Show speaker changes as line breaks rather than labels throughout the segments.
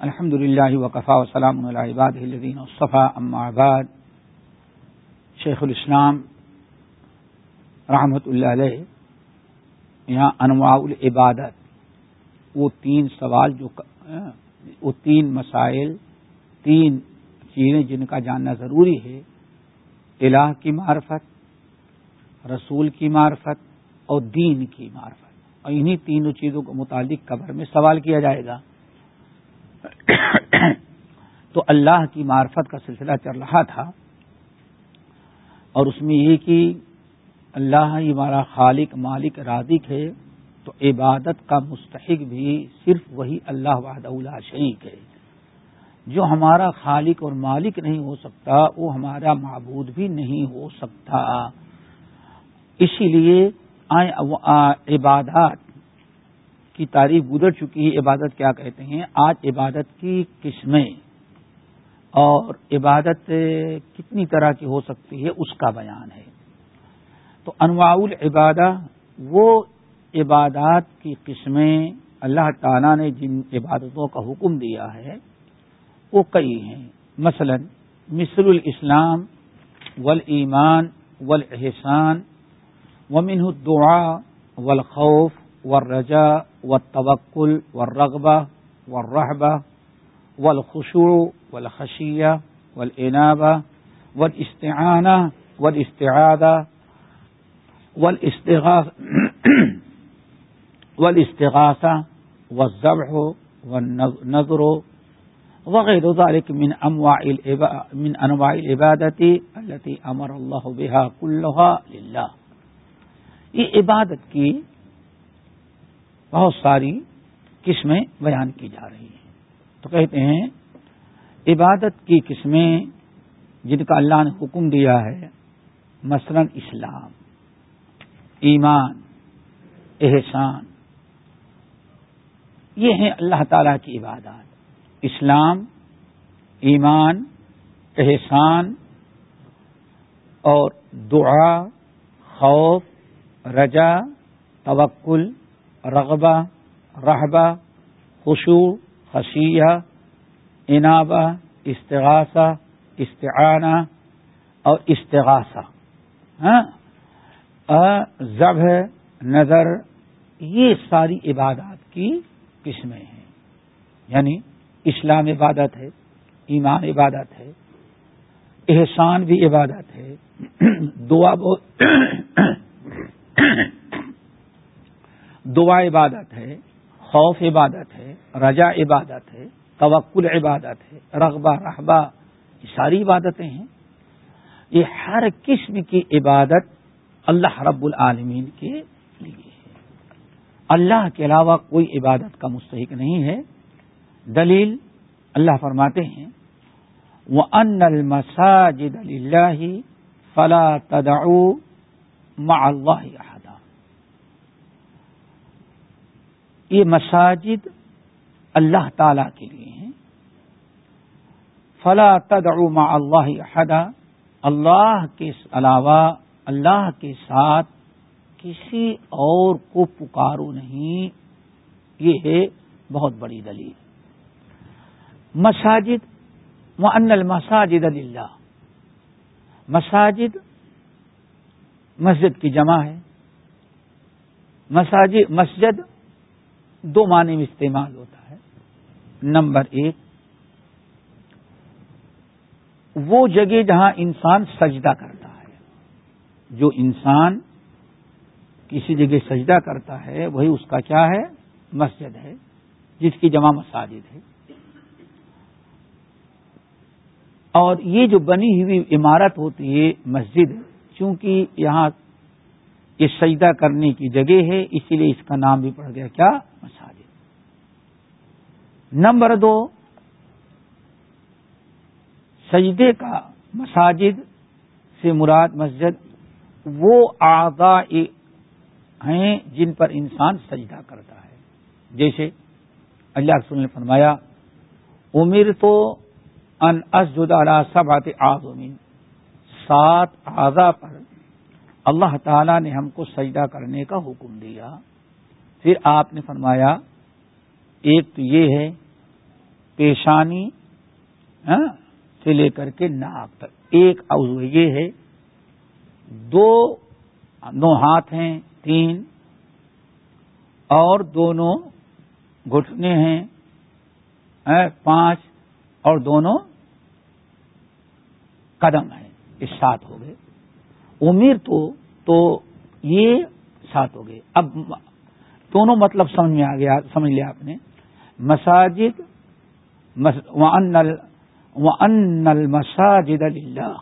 الحمد للہ وقفا وسلام الباد الدین صفا بعد. شیخ الاسلام رحمۃ اللہ علیہ یہاں انواع العبادت وہ تین سوال جو وہ تین مسائل، تین چیزیں جن کا جاننا ضروری ہے، الہ کی معرفت، رسول کی معرفت اور دین کی معرفت۔ اور انہی تینوں چیزوں کو متعلق قبر میں سوال کیا جائے گا۔ تو اللہ کی معرفت کا سلسلہ چل رہا تھا اور اس میں یہ کہ اللہ ہی ہمارا خالق، مالک، رازق ہے تو عبادت کا مستحق بھی صرف وہی اللہ وحد اللہ شریک ہے۔ جو ہمارا خالق اور مالک نہیں ہو سکتا، وہ ہمارا معبود بھی نہیں ہو سکتا۔ اسی لیے عبادات کی تعریف گزر چکی ہے۔ عبادت کیا کہتے ہیں؟ آج عبادت کی قسمیں۔ اور عبادت کتنی طرح کی ہو سکتی ہے، اس کا بیان ہے۔ تو انواع العبادہ، وہ عبادات کی قسمیں اللہ تعالیٰ نے جن عبادتوں کا حکم دیا ہے، وہ کئی ہیں۔ مثلا مصر الاسلام ول ایمان ومن دعا والخوف والرجا والتوکل والرغبہ والرحبہ۔ والخشوع والخشیہ والعنابہ والاستعانہ والاستعادہ والاستغاث والاستغاثہ والذبح والنظر وغير ذلك من انواع من انواع العبادت التي امر الله بها كلها لله. یہ عبادت کی بہت ساری قسمیں بیان کی جا رہی ہیں۔ تو کہتے ہیں، عبادت کی قسمیں جن کا اللہ نے حکم دیا ہے، مثلا اسلام، ایمان، احسان، یہ ہیں اللہ تعالی کی عبادات۔ اسلام، ایمان، احسان اور دعا، خوف، رجا، توکل، رغبہ رحبہ خوشو خشیہ، انابہ، استغاثہ، استعانہ اور استغاثہ۔ ہاں؟ نظر یہ ساری عبادات کی قسمیں ہیں۔ یعنی اسلام عبادت ہے، ایمان عبادت ہے، احسان بھی عبادت ہے، دعا دعا عبادت ہے۔ خوف عبادت ہے رجا عبادت ہے، توکل عبادت ہے، رغبہ رحبہ یہ ساری عبادتیں ہیں۔ یہ ہر قسم کی عبادت اللہ رب العالمین کے لیے ہے۔ اللہ کے علاوہ کوئی عبادت کا مستحق نہیں ہے۔ دلیل اللہ فرماتے ہیں وہ ان المساجد اللہ فلا تدعو مع اللہ احدا یہ مساجد اللہ تعالی کے لیے ہیں۔ فلا تدعو مع اللہ احدا، اللہ کے علاوہ اللہ کے ساتھ کسی اور کو پکارو نہیں۔ یہ ہے بہت بڑی دلیل۔ مساجد و ان المساجد اللہ مساجد مسجد کی جمع ہے۔ مساجد، مسجد دو معنی میں استعمال ہوتا ہے۔ نمبر ایک، وہ جگہ جہاں انسان سجدہ کرتا ہے۔ جو انسان کسی جگہ سجدہ کرتا ہے، وہی اس کا کیا ہے؟ مسجد ہے، جس کی جمع مساجد ہے۔ اور یہ جو بنی ہوئی عمارت ہوتی ہے، مسجد، چونکہ یہاں یہ سجدہ کرنے کی جگہ ہے، اسی لیے اس کا نام بھی پڑ گیا کیا؟ نمبر دو، سجدے کا مساجد سے مراد مسجد وہ آگا ہیں جن پر انسان سجدہ کرتا ہے۔ جیسے اللہ رسول نے فرمایا امیر تو ان اسجد علی سبعت آزمین سات اعضا پر اللہ تعالی نے ہم کو سجدہ کرنے کا حکم دیا۔ پھر آپ نے فرمایا ایک تو یہ ہے پیشانی ہاں، سے لے کر کے ناک تک۔ ایک عضو یہ ہے دو دو ہاتھ ہیں، تین، اور دونوں گھٹنے ہیں ہاں، پانچ، اور دونوں قدم ہیں۔ یہ سات ہو گئے۔ امیر تو تو یہ سات ہو گئے۔ اب دونوں مطلب سمجھ میں آ گیا، سمجھ لیا آپ نے۔ مساجد ان المساجد اللہ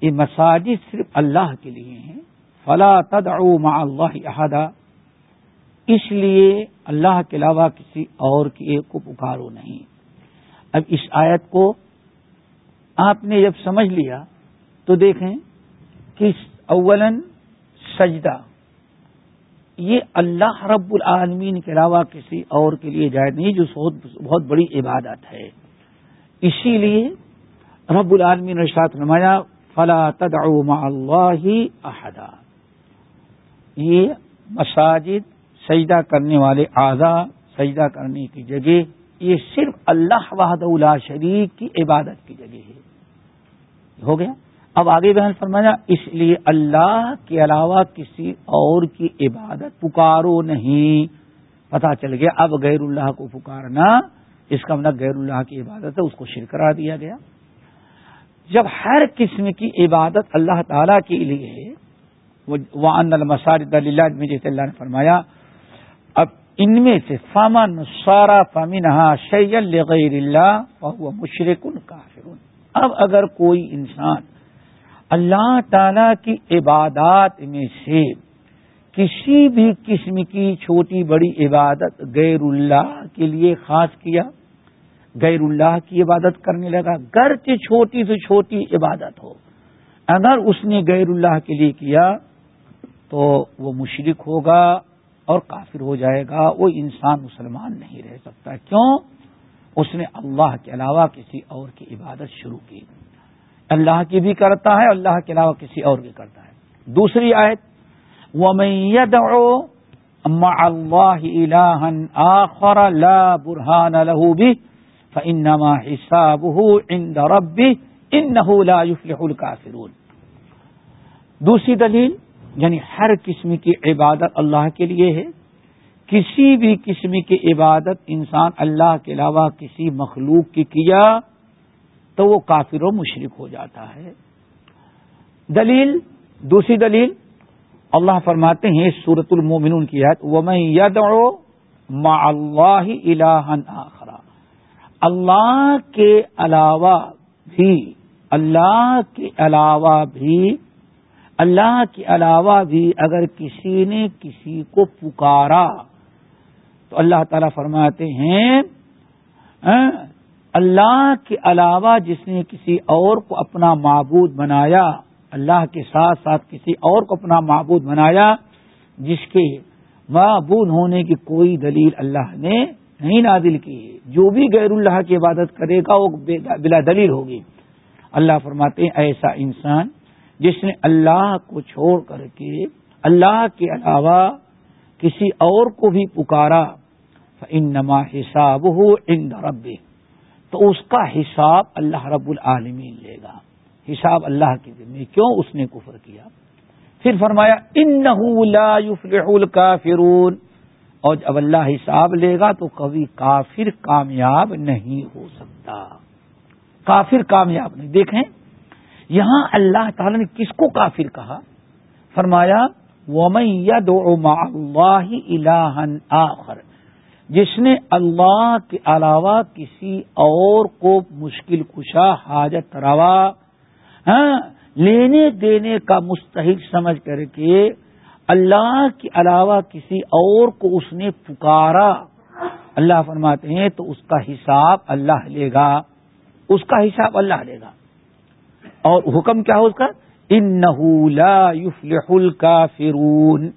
یہ مساجد صرف اللہ کے لیے ہیں۔ فلا تدعو مع اللہ احدا اس لیے اللہ کے علاوہ کسی اور کی ایک کو پکارو نہیں۔ اب اس آیت کو آپ نے جب سمجھ لیا تو دیکھیں کہ اولن سجدہ۔ یہ اللہ رب العالمین کے علاوہ کسی اور کے لیے جائز نہیں، جو بہت بڑی عبادت ہے۔ اسی لیے رب العالمین نے ساتھ نمایا فلا تدعو مع اللہ احدا۔ یہ مساجد سجدہ کرنے والے اعضا سجدہ کرنے کی جگہ، یہ صرف اللہ وحد اللہ شریف کی عبادت کی جگہ ہے۔ ہو گیا؟ اب آگے بہن فرمایا، اس لیے اللہ کے علاوہ کسی اور کی عبادت پکارو نہیں۔ پتا چل گیا، اب غیر اللہ کو پکارنا اس کا مطلب غیر اللہ کی عبادت ہے، اس کو شرکرا دیا گیا۔ جب ہر قسم کی عبادت اللہ تعالی کے لیے وان المساجد اللہ میں جیسے اللہ نے فرمایا، اب ان میں سے فامن سارا فامن شیل غیر اللہ وہ مشرق کافر اب اگر کوئی انسان اللہ تعالی کی عبادات میں سے کسی بھی قسم کی چھوٹی بڑی عبادت غیر اللہ کے لیے خاص کیا، غیر اللہ کی عبادت کرنے لگا گھر کی چھوٹی سے چھوٹی عبادت ہو۔ اگر اس نے غیر اللہ کے لیے کیا تو وہ مشرق ہوگا اور کافر ہو جائے گا، وہ انسان مسلمان نہیں رہ سکتا۔ کیوں؟ اس نے اللہ کے علاوہ کسی اور کی عبادت شروع کی۔ اللہ کی بھی کرتا ہے اللہ کے علاوہ کسی اور کی کرتا ہے۔ دوسری آیت وہ آخر لہو بھی فإنما حسابه عند ربه إنه لا يفلح الكافرون۔ دوسری دلیل یعنی ہر قسم کی عبادت اللہ کے لیے ہے۔ کسی بھی قسم کی عبادت انسان اللہ کے علاوہ کسی مخلوق کی کیا تو وہ کافر و مشرق ہو جاتا ہے۔ دلیل، دوسری دلیل، اللہ فرماتے ہیں سورت المومنون کی یاد وہ میں ید مع اللہ الہن آخرا اللہ کے علاوہ بھی، اللہ کے علاوہ بھی، اللہ کے علاوہ بھی اگر کسی نے کسی کو پکارا، تو اللہ تعالی فرماتے ہیں ہاں، اللہ کے علاوہ جس نے کسی اور کو اپنا معبود بنایا، اللہ کے ساتھ ساتھ کسی اور کو اپنا معبود بنایا، جس کے معبود ہونے کی کوئی دلیل اللہ نے نہیں نادل کی۔ جو بھی غیر اللہ کی عبادت کرے گا، وہ بلا دلیل ہوگی۔ اللہ فرماتے ہیں، ایسا انسان جس نے اللہ کو چھوڑ کر کے اللہ کے علاوہ کسی اور کو بھی پکارا ان نما حساب ہو ان رب تو اس کا حساب اللہ رب العالمین لے گا۔ حساب اللہ کے ذمہ کیوں اس نے کفر کیا؟ پھر فرمایا ان کا فرون اور جب اللہ حساب لے گا تو کبھی کافر کامیاب نہیں ہو سکتا۔ کافر کامیاب نہیں۔ دیکھیں، یہاں اللہ تعالی نے کس کو کافر کہا؟ فرمایا آخر۔ جس نے اللہ کے علاوہ کسی اور کو مشکل کشا حاجت روا ہاں، لینے دینے کا مستحق سمجھ کر کے اللہ کے علاوہ کسی اور کو اس نے پکارا اللہ فرماتے ہیں تو اس کا حساب اللہ لے گا۔ اس کا حساب اللہ لے گا۔ اور حکم کیا ہو اس کا؟ ان یفلح کا فرون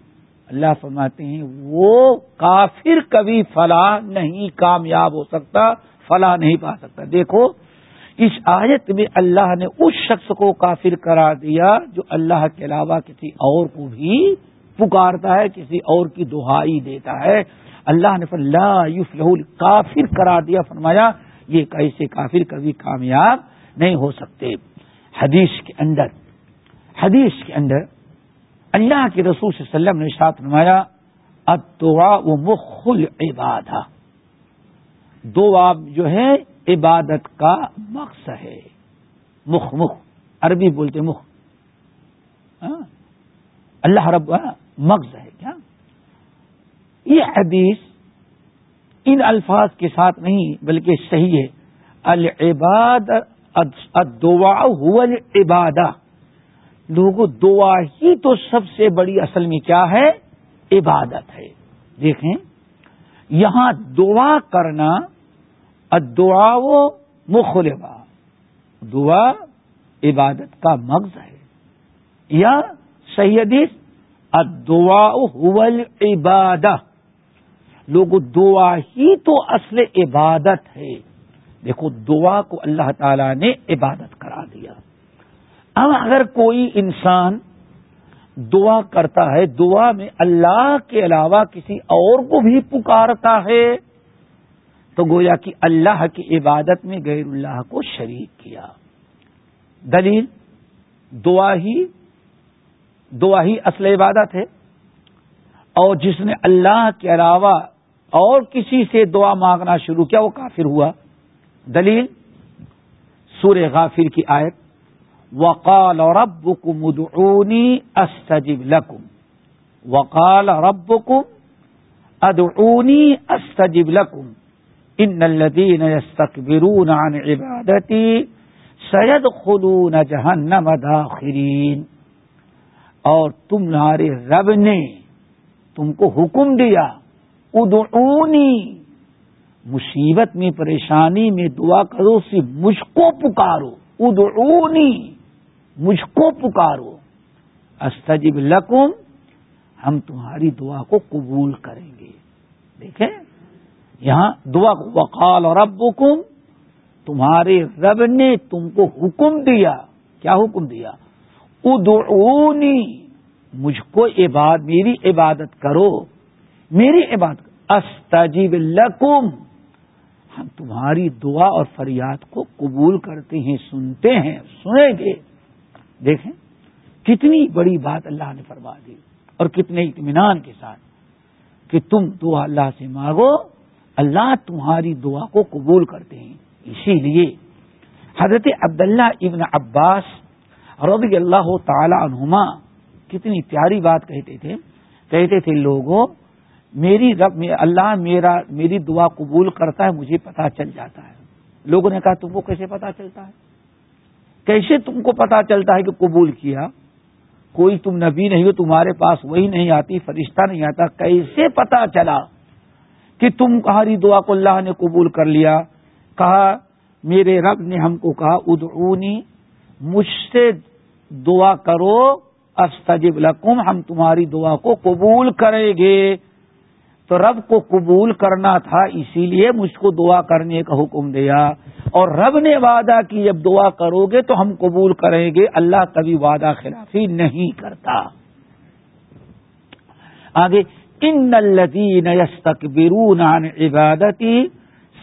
اللہ فرماتے ہیں، وہ کافر کبھی فلاح نہیں، کامیاب ہو سکتا، فلاح نہیں پا سکتا۔ دیکھو، اس آیت میں اللہ نے اس شخص کو کافر کرا دیا جو اللہ کے علاوہ کسی اور کو بھی پکارتا ہے، کسی اور کی دہائی دیتا ہے۔ اللہ نے لا یفلح کافر کرا دیا۔ فرمایا، یہ کیسے کافر کبھی کامیاب نہیں ہو سکتے۔ حدیث کے اندر، حدیث کے اندر اللہ کے رسول صلی اللہ علیہ وسلم نے ساتھ نمایا ادعا و مخل عبادہ دعا جو ہے، عبادت کا مقصد ہے۔ مخ مخ، عربی بولتے مخ۔ ہاں؟ اللہ رب ہاں، مغز ہے، کیا؟ یہ حدیث ان الفاظ کے ساتھ نہیں، بلکہ صحیح ہے۔ العباد دعا عبادہ لوگوں دعا ہی تو سب سے بڑی اصل میں کیا ہے؟ عبادت ہے۔ دیکھیں، یہاں دعا کرنا دعا و مخلبا دعا عبادت کا مغز ہے۔ یا سیدس ادعا حول عبادہ لوگ دعا ہی تو اصل عبادت ہے۔ دیکھو، دعا کو اللہ تعالی نے عبادت کرا دیا۔ اب اگر کوئی انسان دعا کرتا ہے، دعا میں اللہ کے علاوہ کسی اور کو بھی پکارتا ہے، تو گویا کہ اللہ کی عبادت میں غیر اللہ کو شریک کیا۔ دلیل، دعا ہی دعا ہی اصل عبادت ہے۔ اور جس نے اللہ کے علاوہ اور کسی سے دعا مانگنا شروع کیا، وہ کافر ہوا۔ دلیل سور غافر کی آیت۔ وقال رب کم ادعونی استجب لکم وقال رب کم ادعونی استجب لکم ان الدین يستكبرون عن عبادتی سید خلون جہنم داخرین اور تمہارے رب نے تم کو حکم دیا، ادعونی، مصیبت میں، پریشانی میں دعا کرو، صرف مجھ کو پکارو، ادعونی۔ مجھ کو پکارو۔ استجب لکم، ہم تمہاری دعا کو قبول کریں گے۔ دیکھیں، یہاں دعا کو، وقال اور تمہارے رب نے تم کو حکم دیا۔ کیا حکم دیا؟ ادعونی، مجھ کو عباد، میری عبادت کرو۔ میری عبادت استجیب لکم، ہم تمہاری دعا اور فریاد کو قبول کرتے ہیں، سنتے ہیں، سنیں گے۔ دیکھیں، کتنی بڑی بات اللہ نے فرما دی اور کتنے اطمینان کے ساتھ کہ تم دعا اللہ سے مانگو، اللہ تمہاری دعا کو قبول کرتے ہیں۔ اسی لیے حضرت عبداللہ ابن عباس رضی اللہ تعالی عنہما کتنی پیاری بات کہتے تھے۔ کہتے تھے، لوگوں، میری رب، اللہ میرا، میری دعا قبول کرتا ہے، مجھے پتا چل جاتا ہے۔ لوگوں نے کہا، تم کو کیسے پتا چلتا ہے؟ کیسے تم کو پتا چلتا ہے کہ قبول کیا؟ کوئی تم نبی نہیں ہو، تمہارے پاس وہی نہیں آتی، فرشتہ نہیں آتا، کیسے پتا چلا کہ تم کہاری دعا کو اللہ نے قبول کر لیا؟ کہا، میرے رب نے ہم کو کہا، ادعونی، مجھ سے دعا کرو، استجب لکم، ہم تمہاری دعا کو قبول کریں گے۔ تو رب کو قبول کرنا تھا، اسی لیے مجھ کو دعا کرنے کا حکم دیا۔ اور رب نے وعدہ کی، جب دعا کرو گے تو ہم قبول کریں گے۔ اللہ کبھی وعدہ خلافی نہیں کرتا۔ آگے، ان الدین یستکبرون عن عبادتی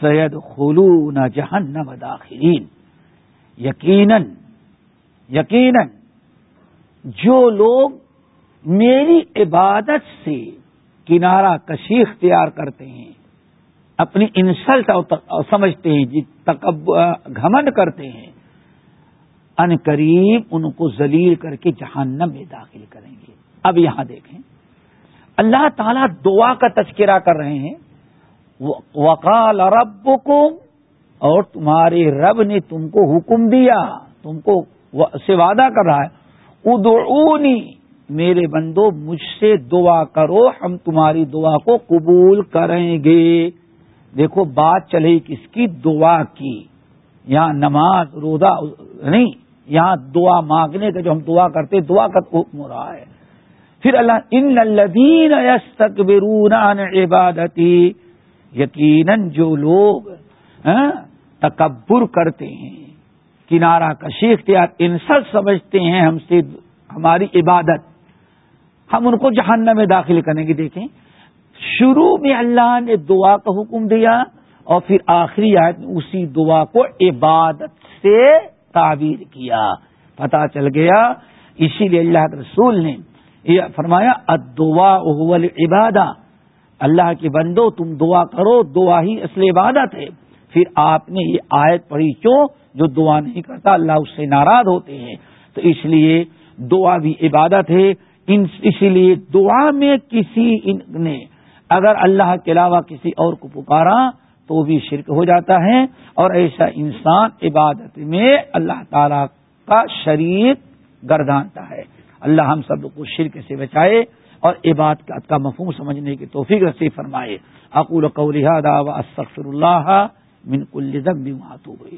سید خلون جہنم داخلین۔ یقیناً یقیناً، جو لوگ میری عبادت سے کنارہ کشی اختیار کرتے ہیں، اپنی انسلٹ سمجھتے ہیں جی تکب گھمنڈ کرتے ہیں۔ ان قریب ان کو ذلیل کر کے جہنم میں داخل کریں گے۔ اب یہاں دیکھیں، اللہ تعالیٰ دعا کا تذکرہ کر رہے ہیں۔ وکال رب اور تمہارے رب نے تم کو حکم دیا، تم کو سے وعدہ کر رہا ہے۔ ادعونی میرے بندو، مجھ سے دعا کرو، ہم تمہاری دعا کو قبول کریں گے۔ دیکھو، بات چلے کس کی؟ دعا کی۔ یہاں نماز، روزہ، نہیں، یہاں دعا مانگنے کا جو ہم دعا کرتے دعا کا حکم ہو رہا ہے۔ پھر اللہ، ان الدین عن عبادتی، یقیناً جو لوگ ہاں، تکبر کرتے ہیں، کنارہ کشی اختیار انسل سمجھتے ہیں ہم سے ہماری عبادت۔ ہم ان کو جہنم میں داخل کرنے کی دیکھیں۔ شروع میں اللہ نے دعا کا حکم دیا اور پھر آخری آیت میں اسی دعا کو عبادت سے تعبیر کیا۔ پتا چل گیا۔ اسی لیے اللہ کے رسول نے یہ فرمایا ادعا اول عبادہ اللہ کے بندو، تم دعا کرو، دعا ہی اصل عبادت ہے۔ پھر آپ نے یہ آیت پڑھی کیوں؟ جو دعا نہیں کرتا، اللہ اس سے ناراض ہوتے ہیں۔ تو اس لیے دعا بھی عبادت ہے۔ اسی لیے دعا میں کسی نے اگر اللہ کے علاوہ کسی اور کو پکارا تو بھی شرک ہو جاتا ہے۔ اور ایسا انسان عبادت میں اللہ تعالی کا شریک گردانتا ہے۔ اللہ ہم سب کو شرک سے بچائے اور عبادت کا مفہوم سمجھنے کی توفیق رسی فرمائے۔ اقول کو اللہ من کل ذنب ہوئی